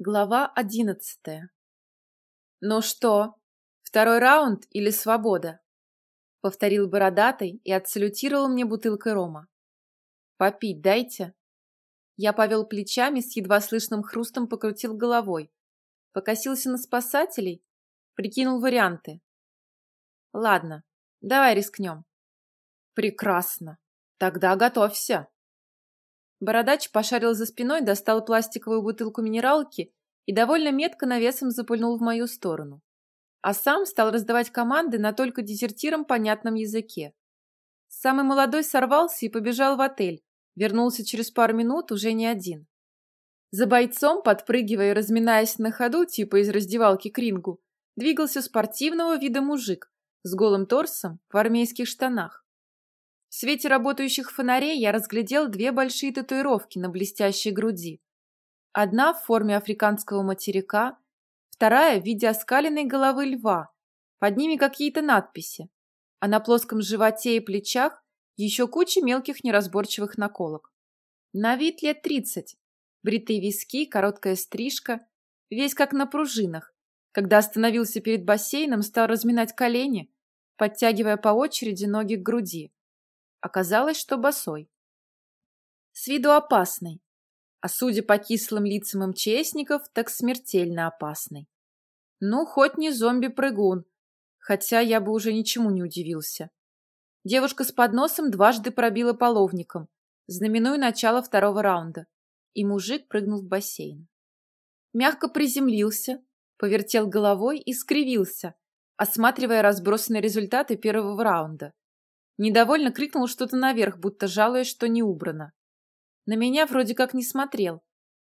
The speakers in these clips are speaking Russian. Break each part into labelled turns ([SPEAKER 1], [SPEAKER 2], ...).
[SPEAKER 1] Глава одиннадцатая. «Ну что, второй раунд или свобода?» — повторил бородатый и отсалютировал мне бутылкой рома. «Попить дайте». Я повел плечами, с едва слышным хрустом покрутил головой, покосился на спасателей, прикинул варианты. «Ладно, давай рискнем». «Прекрасно. Тогда готовься». Бородач пошарил за спиной, достал пластиковую бутылку минералки и довольно метко навесом запульнул в мою сторону. А сам стал раздавать команды на только дезертирам понятном языке. Самый молодой сорвался и побежал в отель, вернулся через пару минут уже не один. За бойцом, подпрыгивая и разминаясь на ходу, типа из раздевалки к рингу, двигался спортивного вида мужик с голым торсом в армейских штанах. В свете работающих фонарей я разглядел две большие татуировки на блестящей груди. Одна в форме африканского материка, вторая в виде оскаленной головы льва. Под ними какие-то надписи, а на плоском животе и плечах еще куча мелких неразборчивых наколок. На вид лет тридцать. Бритые виски, короткая стрижка, весь как на пружинах. Когда остановился перед бассейном, стал разминать колени, подтягивая по очереди ноги к груди. Оказалось, что босой. С виду опасный, а судя по кислым лицам МЧСников, так смертельно опасный. Ну, хоть не зомби-прыгун, хотя я бы уже ничему не удивился. Девушка с подносом дважды пробила половником, знаменуя начало второго раунда, и мужик прыгнул в бассейн. Мягко приземлился, повертел головой и скривился, осматривая разбросанные результаты первого раунда. Недовольно крикнул что-то наверх, будто жалуясь, что не убрано. На меня вроде как не смотрел,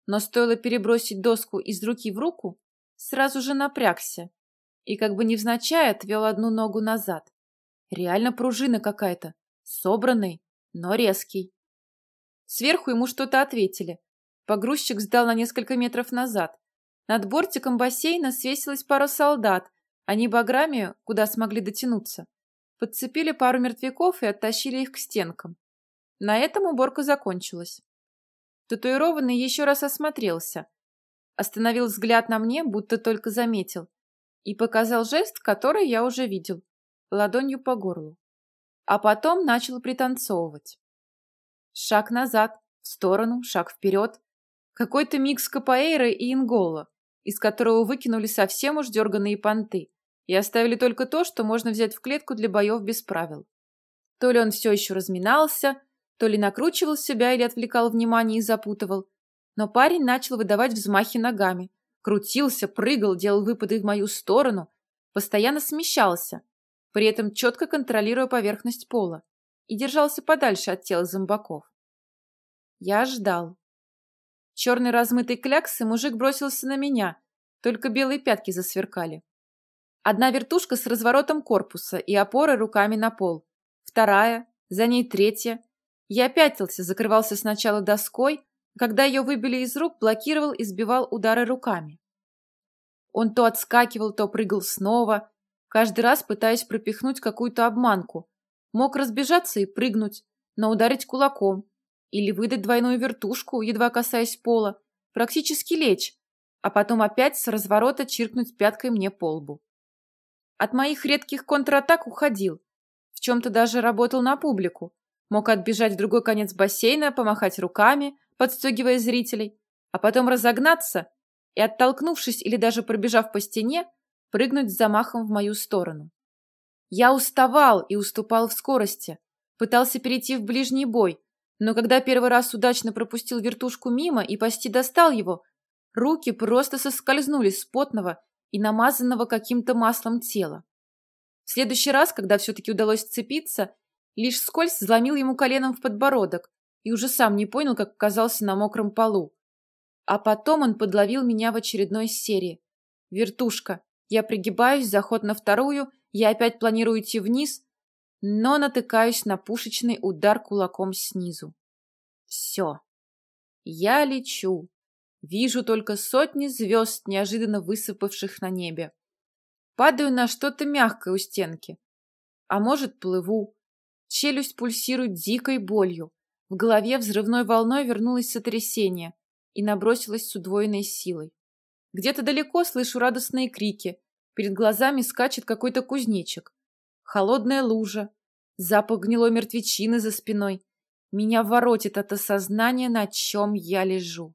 [SPEAKER 1] но стоило перебросить доску из руки в руку, сразу же напрягся и как бы невзначай отвел одну ногу назад. Реально пружина какая-то, собранный, но резкий. Сверху ему что-то ответили. Погрузчик сдал на несколько метров назад. Над бортиком бассейна свесилась пара солдат, они баграми, куда смогли дотянуться подцепили пару мертвяков и оттащили их к стенкам. На этом уборка закончилась. Татуированный еще раз осмотрелся, остановил взгляд на мне, будто только заметил, и показал жест, который я уже видел, ладонью по горлу. А потом начал пританцовывать. Шаг назад, в сторону, шаг вперед. Какой-то микс капоэйры и ингола, из которого выкинули совсем уж дерганые понты и оставили только то, что можно взять в клетку для боев без правил. То ли он все еще разминался, то ли накручивал себя или отвлекал внимание и запутывал. Но парень начал выдавать взмахи ногами. Крутился, прыгал, делал выпады в мою сторону, постоянно смещался, при этом четко контролируя поверхность пола, и держался подальше от тела зомбаков. Я ждал. Черный размытый клякс, и мужик бросился на меня, только белые пятки засверкали. Одна вертушка с разворотом корпуса и опорой руками на пол. Вторая, за ней третья. Я пятился, закрывался сначала доской, когда ее выбили из рук, блокировал и сбивал удары руками. Он то отскакивал, то прыгал снова, каждый раз пытаясь пропихнуть какую-то обманку. Мог разбежаться и прыгнуть, но ударить кулаком. Или выдать двойную вертушку, едва касаясь пола, практически лечь, а потом опять с разворота чиркнуть пяткой мне по лбу. От моих редких контратак уходил. В чем-то даже работал на публику. Мог отбежать в другой конец бассейна, помахать руками, подстегивая зрителей, а потом разогнаться и, оттолкнувшись или даже пробежав по стене, прыгнуть с замахом в мою сторону. Я уставал и уступал в скорости, пытался перейти в ближний бой, но когда первый раз удачно пропустил вертушку мимо и почти достал его, руки просто соскользнули с потного и намазанного каким-то маслом тела. В следующий раз, когда все-таки удалось сцепиться, лишь скользь заломил ему коленом в подбородок и уже сам не понял, как оказался на мокром полу. А потом он подловил меня в очередной серии. Вертушка. Я пригибаюсь, заход на вторую, я опять планирую идти вниз, но натыкаюсь на пушечный удар кулаком снизу. Все. Я лечу. Вижу только сотни звезд, неожиданно высыпавших на небе. Падаю на что-то мягкое у стенки. А может, плыву. Челюсть пульсирует дикой болью. В голове взрывной волной вернулось сотрясение и набросилось с удвоенной силой. Где-то далеко слышу радостные крики. Перед глазами скачет какой-то кузнечик. Холодная лужа. Запах гнилой мертвечины за спиной. Меня воротит от осознания, на чем я лежу.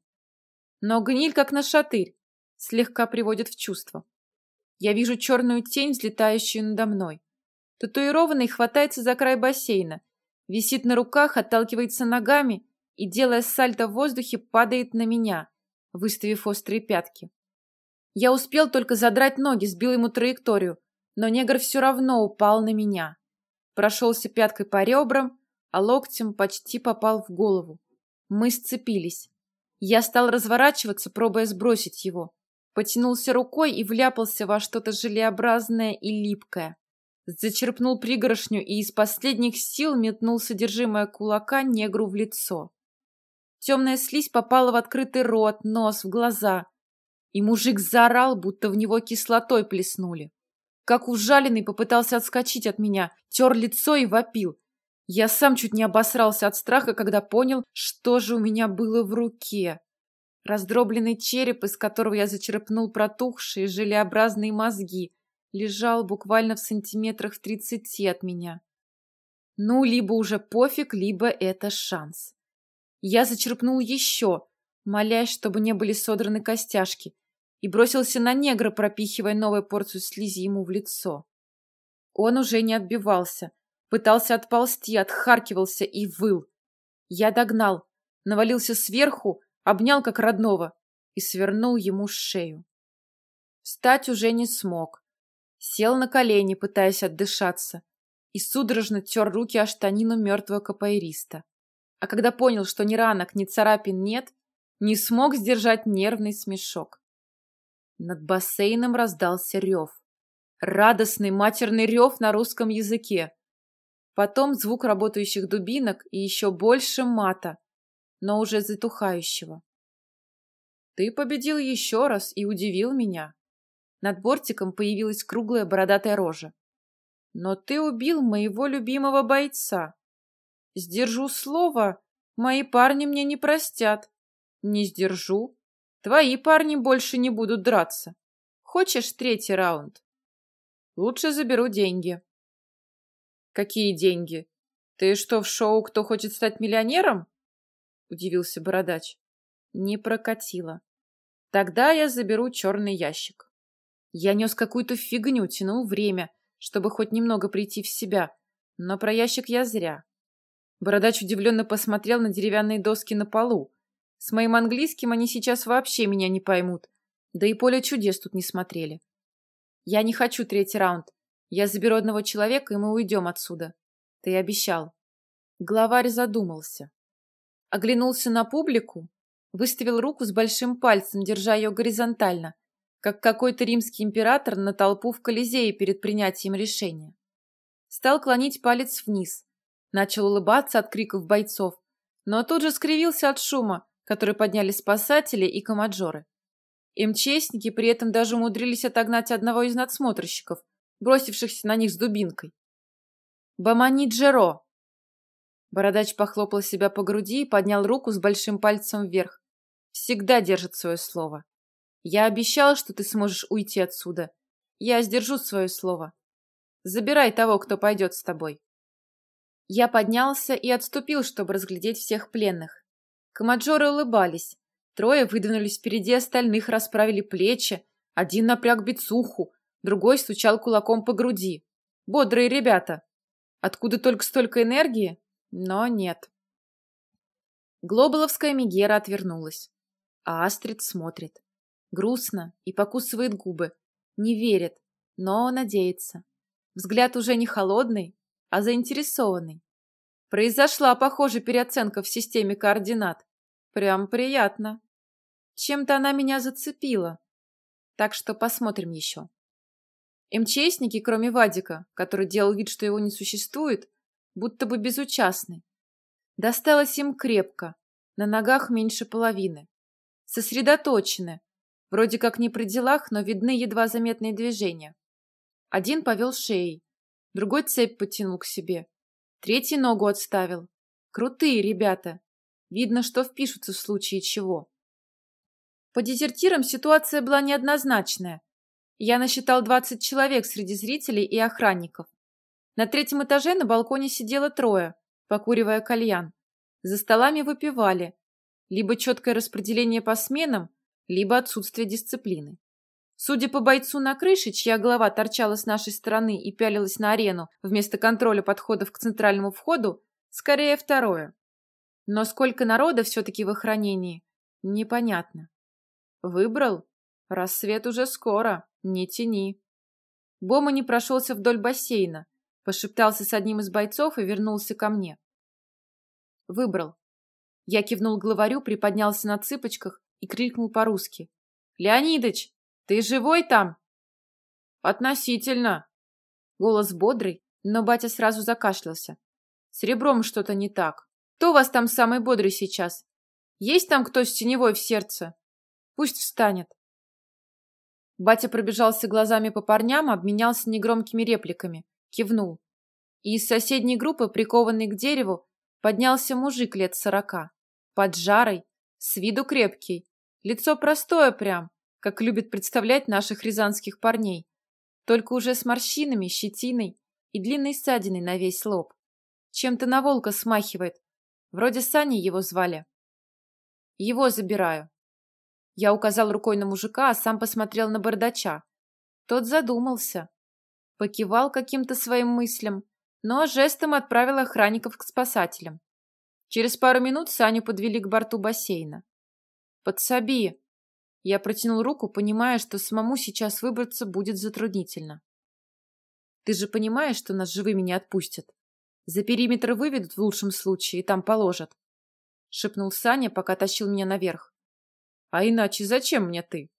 [SPEAKER 1] Но гниль, как на шатырь, слегка приводит в чувство. Я вижу черную тень, взлетающую надо мной. Татуированный хватается за край бассейна, висит на руках, отталкивается ногами и, делая сальто в воздухе, падает на меня, выставив острые пятки. Я успел только задрать ноги, сбил ему траекторию, но негр все равно упал на меня. Прошелся пяткой по ребрам, а локтем почти попал в голову. Мы сцепились. Я стал разворачиваться, пробуя сбросить его. Потянулся рукой и вляпался во что-то желеобразное и липкое. Зачерпнул пригоршню и из последних сил метнул содержимое кулака негру в лицо. Темная слизь попала в открытый рот, нос, в глаза. И мужик заорал, будто в него кислотой плеснули. Как ужаленный попытался отскочить от меня, тер лицо и вопил. Я сам чуть не обосрался от страха, когда понял, что же у меня было в руке. Раздробленный череп, из которого я зачерпнул протухшие желеобразные мозги, лежал буквально в сантиметрах в тридцати от меня. Ну, либо уже пофиг, либо это шанс. Я зачерпнул еще, молясь, чтобы не были содраны костяшки, и бросился на негра, пропихивая новую порцию слизи ему в лицо. Он уже не отбивался, пытался отползти, отхаркивался и выл. Я догнал, навалился сверху, обнял как родного и свернул ему шею. Встать уже не смог. Сел на колени, пытаясь отдышаться, и судорожно тер руки о штанину мертвого капоэриста а когда понял, что ни ранок, ни царапин нет, не смог сдержать нервный смешок. Над бассейном раздался рев. Радостный матерный рев на русском языке. Потом звук работающих дубинок и еще больше мата, но уже затухающего. Ты победил еще раз и удивил меня. Над бортиком появилась круглая бородатая рожа. Но ты убил моего любимого бойца. Сдержу слово, мои парни мне не простят. Не сдержу. Твои парни больше не будут драться. Хочешь третий раунд? Лучше заберу деньги. Какие деньги? Ты что, в шоу «Кто хочет стать миллионером?» Удивился бородач. Не прокатило. Тогда я заберу черный ящик. Я нес какую-то фигню, тянул время, чтобы хоть немного прийти в себя, но про ящик я зря. Бородач удивленно посмотрел на деревянные доски на полу. С моим английским они сейчас вообще меня не поймут. Да и поле чудес тут не смотрели. Я не хочу третий раунд. Я заберу одного человека, и мы уйдем отсюда. Ты обещал. Главарь задумался. Оглянулся на публику, выставил руку с большим пальцем, держа ее горизонтально, как какой-то римский император на толпу в Колизее перед принятием решения. Стал клонить палец вниз, Начал улыбаться от криков бойцов, но тут же скривился от шума, который подняли спасатели и комаджоры. МЧСники при этом даже умудрились отогнать одного из надсмотрщиков, бросившихся на них с дубинкой. «Бамани Джеро!» Бородач похлопал себя по груди и поднял руку с большим пальцем вверх. «Всегда держит свое слово. Я обещал, что ты сможешь уйти отсюда. Я сдержу свое слово. Забирай того, кто пойдет с тобой». Я поднялся и отступил, чтобы разглядеть всех пленных. Комаджоры улыбались. Трое выдвинулись впереди остальных, расправили плечи. Один напряг бицуху, другой стучал кулаком по груди. Бодрые ребята. Откуда только столько энергии? Но нет. Глобаловская Мегера отвернулась. А Астрид смотрит. Грустно и покусывает губы. Не верит, но надеется. Взгляд уже не холодный, а заинтересованный. Произошла, похоже, переоценка в системе координат. Прям приятно. Чем-то она меня зацепила. Так что посмотрим еще. МЧСники, кроме Вадика, который делал вид, что его не существует, будто бы безучастны. Досталось им крепко, на ногах меньше половины. Сосредоточены, вроде как не при делах, но видны едва заметные движения. Один повел шеей, другой цепь потянул к себе. Третий ногу отставил. Крутые ребята. Видно, что впишутся в случае чего. По дезертирам ситуация была неоднозначная. Я насчитал 20 человек среди зрителей и охранников. На третьем этаже на балконе сидело трое, покуривая кальян. За столами выпивали. Либо четкое распределение по сменам, либо отсутствие дисциплины. Судя по бойцу на крыше, чья голова торчала с нашей стороны и пялилась на арену вместо контроля подходов к центральному входу, скорее второе. Но сколько народа все-таки в охранении, непонятно. Выбрал? Рассвет уже скоро, не тяни. Бома не прошелся вдоль бассейна, пошептался с одним из бойцов и вернулся ко мне. Выбрал. Я кивнул главарю, приподнялся на цыпочках и крикнул по-русски. «Леонидыч, ты живой там?» «Относительно». Голос бодрый, но батя сразу закашлялся. «С ребром что-то не так. Кто у вас там самый бодрый сейчас? Есть там кто с теневой в сердце? Пусть встанет». Батя пробежался глазами по парням, обменялся негромкими репликами, кивнул. И из соседней группы, прикованной к дереву, поднялся мужик лет сорока, поджарый, с виду крепкий, лицо простое прям, как любят представлять наших рязанских парней, только уже с морщинами, щетиной и длинной ссадиной на весь лоб. Чем-то на волка смахивает. Вроде Сани его звали. Его забираю. Я указал рукой на мужика, а сам посмотрел на бардача. Тот задумался. Покивал каким-то своим мыслям, но жестом отправил охранников к спасателям. Через пару минут Саню подвели к борту бассейна. «Подсоби!» Я протянул руку, понимая, что самому сейчас выбраться будет затруднительно. Ты же понимаешь, что нас живыми не отпустят? За периметр выведут в лучшем случае и там положат. Шепнул Саня, пока тащил меня наверх. А иначе зачем мне ты?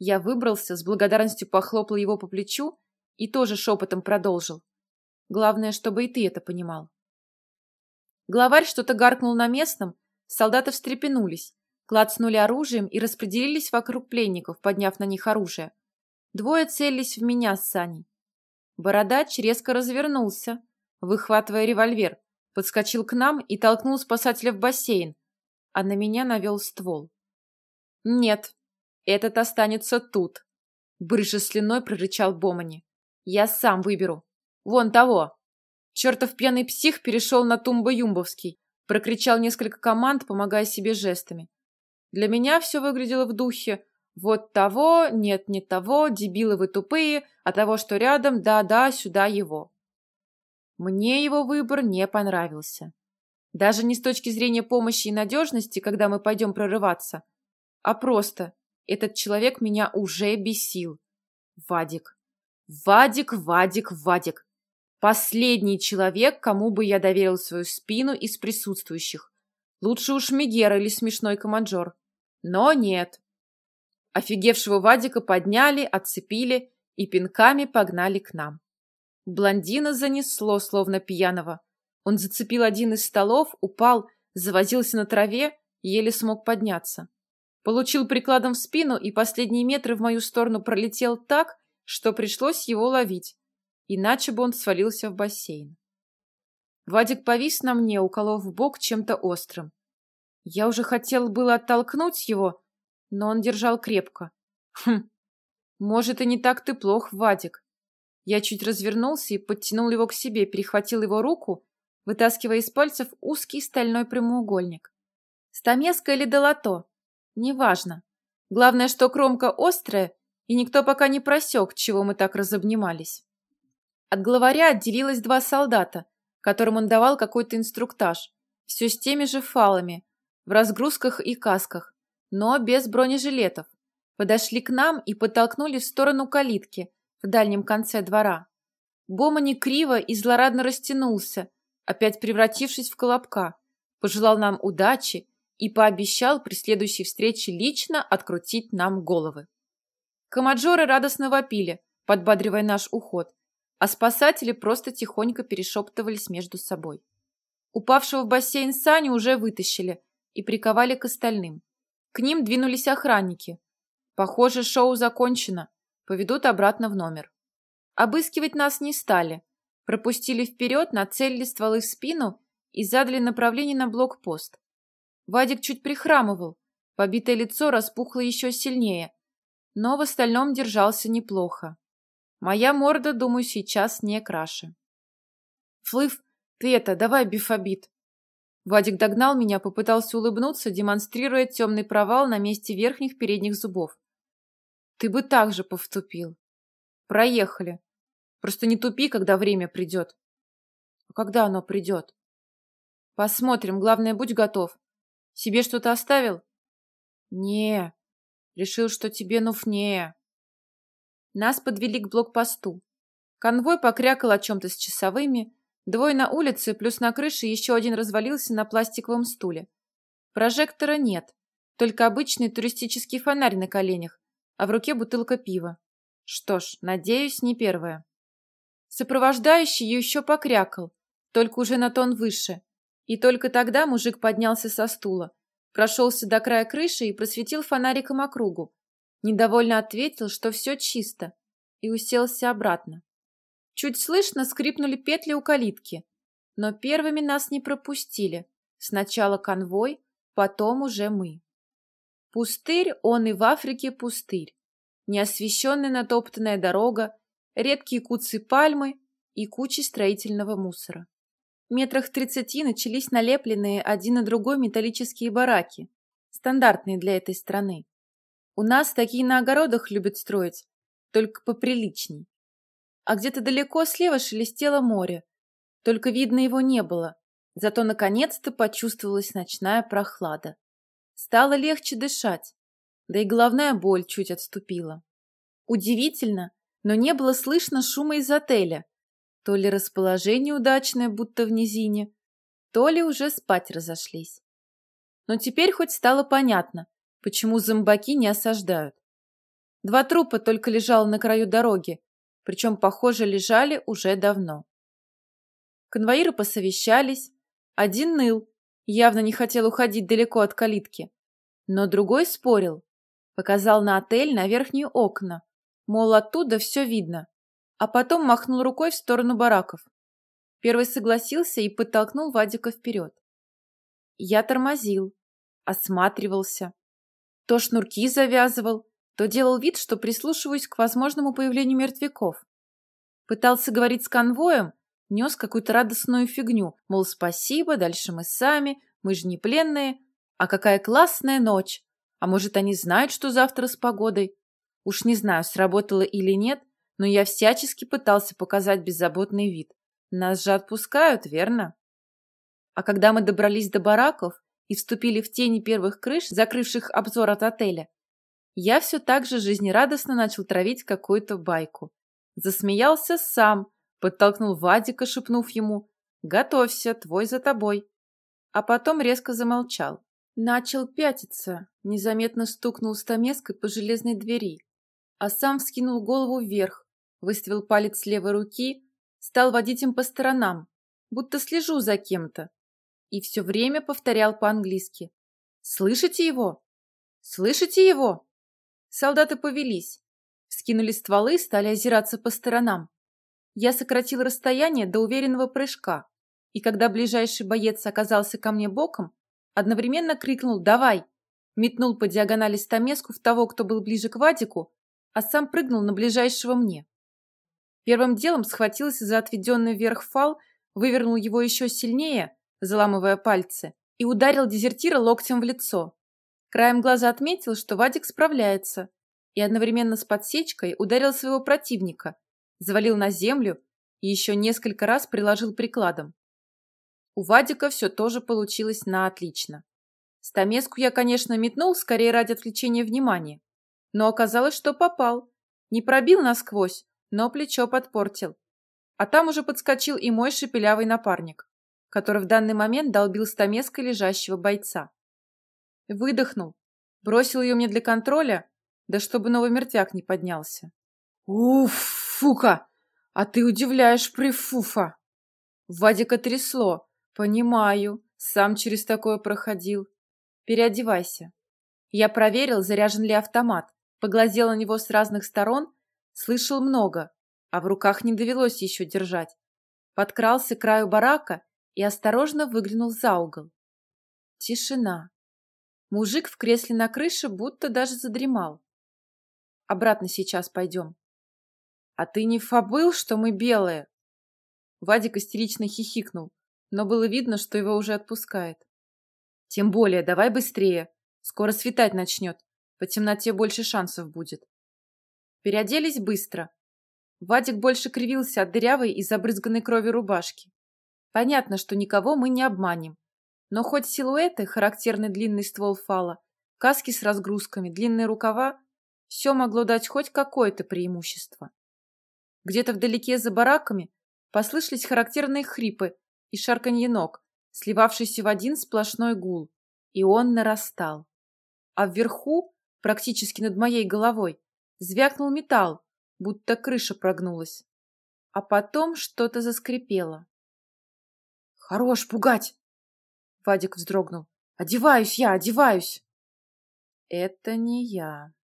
[SPEAKER 1] Я выбрался, с благодарностью похлопал его по плечу и тоже шепотом продолжил. Главное, чтобы и ты это понимал. Главарь что-то гаркнул на местном, солдаты встрепенулись, клацнули оружием и распределились вокруг пленников, подняв на них оружие. Двое целились в меня с Саней. Бородач резко развернулся, выхватывая револьвер, подскочил к нам и толкнул спасателя в бассейн, а на меня навел ствол. «Нет, этот останется тут», — брыжа слюной прорычал Бомани. «Я сам выберу. Вон того». Чертов пьяный псих перешел на Тумба-Юмбовский, прокричал несколько команд, помогая себе жестами. Для меня все выглядело в духе «вот того, нет, не того, дебилы вы тупые, а того, что рядом, да-да, сюда его». Мне его выбор не понравился. Даже не с точки зрения помощи и надежности, когда мы пойдем прорываться, а просто этот человек меня уже бесил. Вадик. Вадик, Вадик, Вадик. Последний человек, кому бы я доверил свою спину из присутствующих. Лучше уж Мегера или смешной команджор. Но нет. Офигевшего Вадика подняли, отцепили и пинками погнали к нам. Блондина занесло, словно пьяного. Он зацепил один из столов, упал, завозился на траве, еле смог подняться. Получил прикладом в спину и последние метры в мою сторону пролетел так, что пришлось его ловить, иначе бы он свалился в бассейн. Вадик повис на мне, уколов в бок чем-то острым. Я уже хотел было оттолкнуть его, но он держал крепко. Хм, может, и не так ты плох, Вадик. Я чуть развернулся и подтянул его к себе, перехватил его руку, вытаскивая из пальцев узкий стальной прямоугольник. Стамеска или долото? Неважно. Главное, что кромка острая, и никто пока не просек, чего мы так разобнимались. От главаря отделилось два солдата, которым он давал какой-то инструктаж, все с теми же фалами, в разгрузках и касках, но без бронежилетов. Подошли к нам и подтолкнули в сторону калитки в дальнем конце двора. Бомани криво и злорадно растянулся, опять превратившись в колобка, пожелал нам удачи и пообещал при следующей встрече лично открутить нам головы. Комаджоры радостно вопили, подбадривая наш уход, а спасатели просто тихонько перешептывались между собой. Упавшего в бассейн Саню уже вытащили, и приковали к остальным. К ним двинулись охранники. Похоже, шоу закончено. Поведут обратно в номер. Обыскивать нас не стали. Пропустили вперед, нацелили стволы в спину и задали направление на блокпост. Вадик чуть прихрамывал, Побитое лицо распухло еще сильнее, но в остальном держался неплохо. Моя морда, думаю, сейчас не краше. Флыв, ты это, давай бифобит. Вадик догнал меня, попытался улыбнуться, демонстрируя темный провал на месте верхних передних зубов. Ты бы так же повтупил. Проехали. Просто не тупи, когда время придет. А когда оно придет? Посмотрим, главное, будь готов. Себе что-то оставил? Не, решил, что тебе нуфнее. Нас подвели к блокпосту. Конвой покрякал о чем-то с часовыми, двое на улице, плюс на крыше еще один развалился на пластиковом стуле. Прожектора нет, только обычный туристический фонарь на коленях, а в руке бутылка пива. Что ж, надеюсь, не первая. Сопровождающий еще покрякал, только уже на тон выше. И только тогда мужик поднялся со стула, прошелся до края крыши и просветил фонариком округу. Недовольно ответил, что все чисто, и уселся обратно. Чуть слышно скрипнули петли у калитки, но первыми нас не пропустили. Сначала конвой, потом уже мы. Пустырь, он и в Африке пустырь. Неосвещенная натоптанная дорога, редкие куцы пальмы и кучи строительного мусора. Метрах тридцати начались налепленные один на другой металлические бараки, стандартные для этой страны. У нас такие на огородах любят строить, только поприличней. А где-то далеко слева шелестело море, только видно его не было, зато наконец-то почувствовалась ночная прохлада. Стало легче дышать, да и головная боль чуть отступила. Удивительно, но не было слышно шума из отеля, то ли расположение удачное, будто в низине, то ли уже спать разошлись. Но теперь хоть стало понятно, почему зомбаки не осаждают. Два трупа только лежало на краю дороги, причем, похоже, лежали уже давно. Конвоиры посовещались. Один ныл, явно не хотел уходить далеко от калитки, но другой спорил, показал на отель на верхние окна, мол, оттуда все видно а потом махнул рукой в сторону бараков. Первый согласился и подтолкнул Вадика вперед. Я тормозил, осматривался. То шнурки завязывал, то делал вид, что прислушиваюсь к возможному появлению мертвяков. Пытался говорить с конвоем, нес какую-то радостную фигню, мол, спасибо, дальше мы сами, мы же не пленные, а какая классная ночь. А может, они знают, что завтра с погодой? Уж не знаю, сработало или нет, но я всячески пытался показать беззаботный вид. Нас же отпускают, верно? А когда мы добрались до бараков и вступили в тени первых крыш, закрывших обзор от отеля, я все так же жизнерадостно начал травить какую-то байку. Засмеялся сам, подтолкнул Вадика, шепнув ему «Готовься, твой за тобой». А потом резко замолчал. Начал пятиться, незаметно стукнул стамеской по железной двери, а сам вскинул голову вверх, выставил палец левой руки, стал водить им по сторонам, будто слежу за кем-то. И все время повторял по-английски. «Слышите его? Слышите его?» Солдаты повелись, скинули стволы, стали озираться по сторонам. Я сократил расстояние до уверенного прыжка, и когда ближайший боец оказался ко мне боком, одновременно крикнул «Давай!», метнул по диагонали стамеску в того, кто был ближе к Вадику, а сам прыгнул на ближайшего мне. Первым делом схватился за отведенный вверх фал, вывернул его еще сильнее, заламывая пальцы, и ударил дезертира локтем в лицо. Краем глаза отметил, что Вадик справляется, и одновременно с подсечкой ударил своего противника, завалил на землю и еще несколько раз приложил прикладом. У Вадика все тоже получилось на отлично. Стамеску я, конечно, метнул, скорее ради отвлечения внимания. Но оказалось, что попал. Не пробил насквозь, но плечо подпортил. А там уже подскочил и мой шепелявый напарник, который в данный момент долбил стамеской лежащего бойца. Выдохнул, бросил ее мне для контроля, да чтобы новый мертвяк не поднялся. Уф, фука! А ты удивляешь, прифуфа! Вадика трясло. Понимаю, сам через такое проходил. Переодевайся. Я проверил, заряжен ли автомат, поглазел на него с разных сторон Слышал много, а в руках не довелось еще держать. Подкрался к краю барака и осторожно выглянул за угол. Тишина. Мужик в кресле на крыше будто даже задремал. Обратно сейчас пойдем. А ты не фабыл, что мы белые? Вадик истерично хихикнул, но было видно, что его уже отпускает. Тем более, давай быстрее. Скоро светать начнет. По темноте больше шансов будет. Переоделись быстро. Вадик больше кривился от дырявой и забрызганной крови рубашки. Понятно, что никого мы не обманем. Но хоть силуэты, характерный длинный ствол фала, каски с разгрузками, длинные рукава, все могло дать хоть какое-то преимущество. Где-то вдалеке за бараками послышались характерные хрипы и шарканье ног, сливавшийся в один сплошной гул, и он нарастал. А вверху, практически над моей головой, звякнул металл, будто крыша прогнулась. А потом что-то заскрипело. «Хорош пугать!» Вадик вздрогнул. «Одеваюсь я, одеваюсь!» «Это не я»,